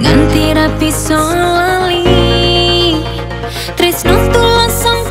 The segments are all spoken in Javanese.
Nganti rapi song lali. Tresno tulang song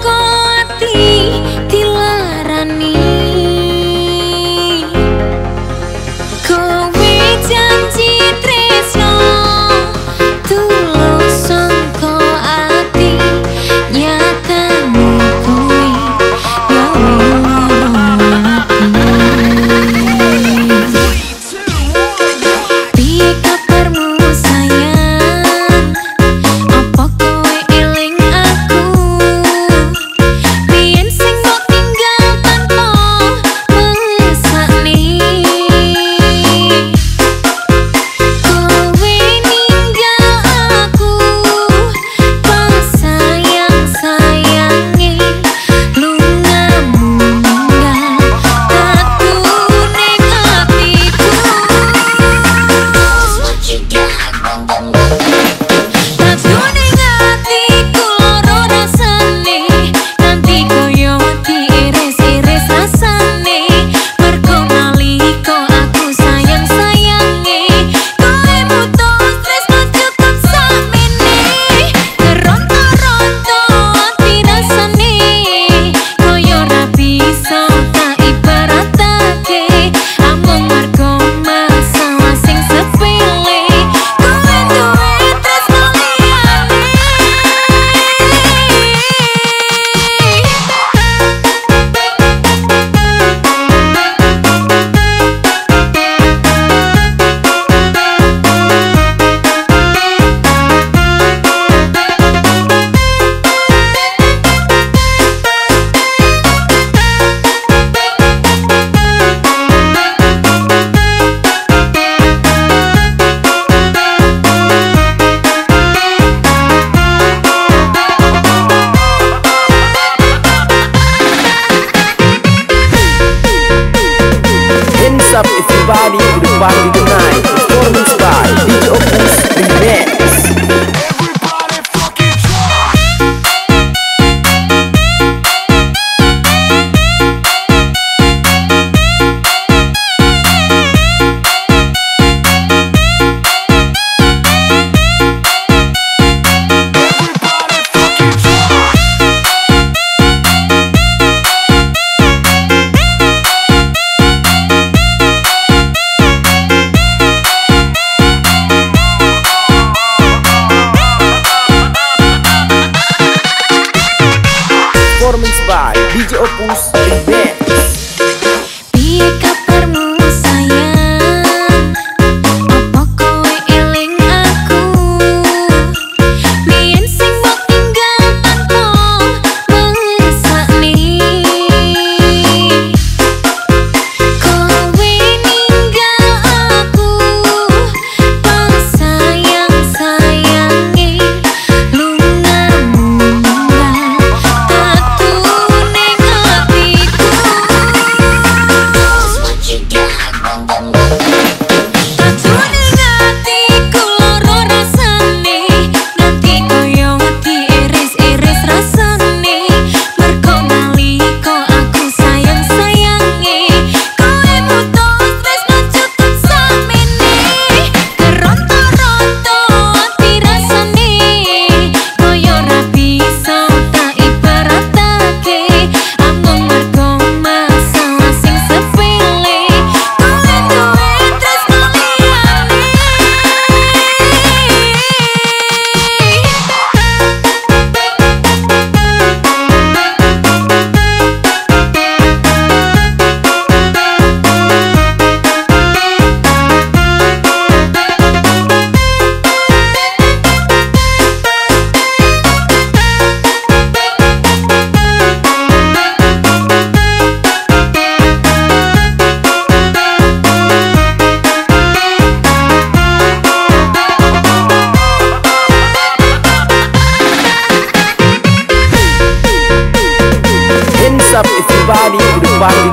이제 없 body.